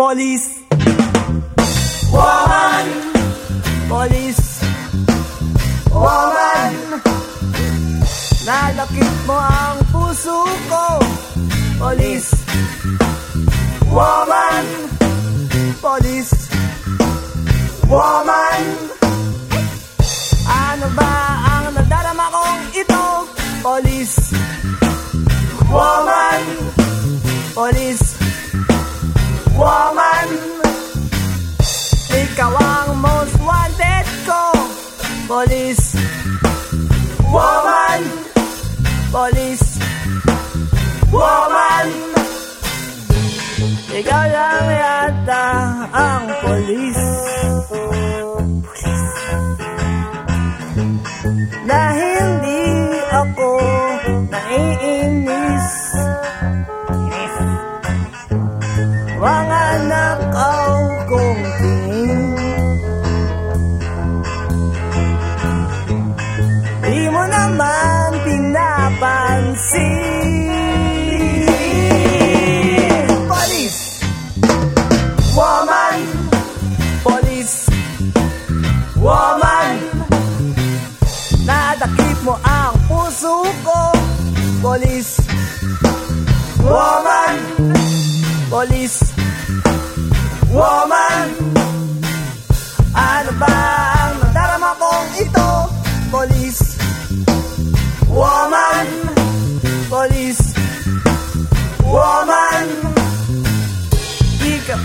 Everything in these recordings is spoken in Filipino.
Police. Woman. Police. Woman. Nalakit mo ang puso ko. Police. Woman. Police. Woman. Ano ba ang nadarama kong ito? Police. Woman. Police Woman Ikaw ang most wanted ko Police. Woman Police. Woman Ikaw lang yata ang police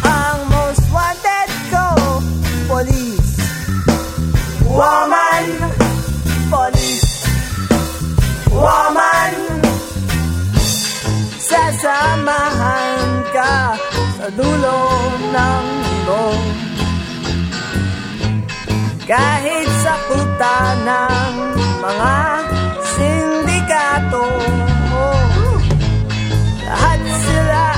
ang most wanted ko Police. Woman Police. Woman Sasamahan ka sa dulo ng mundo. Kahit sa kuta ng mga sindikato Lahat sila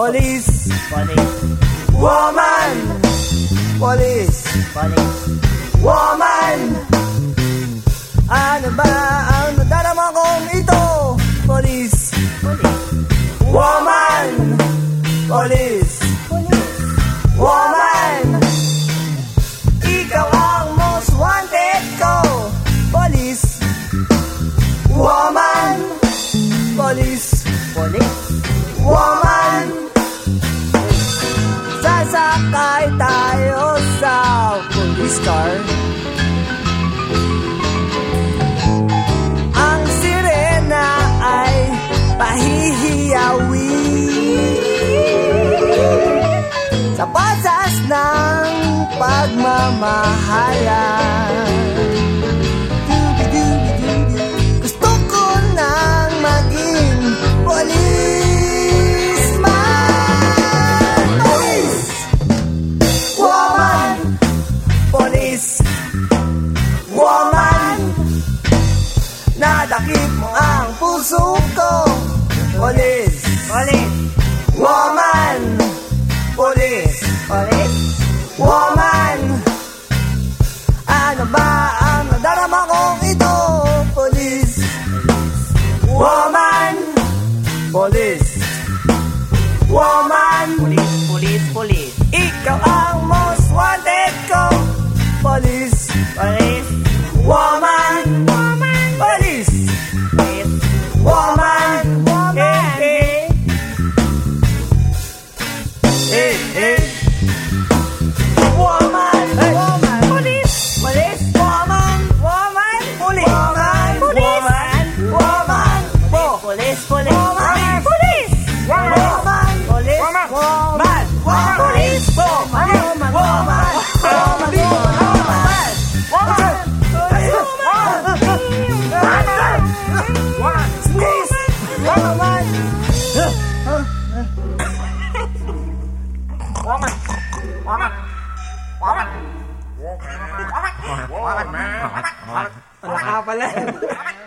Police. Police, Woman. Police. Police, zapatos. police, police. Eco! Why? Sneeze. Why? Why? Woman. Woman. Woman. Woman. Woman. Woman. Woman. Woman. Woman. Woman. Woman.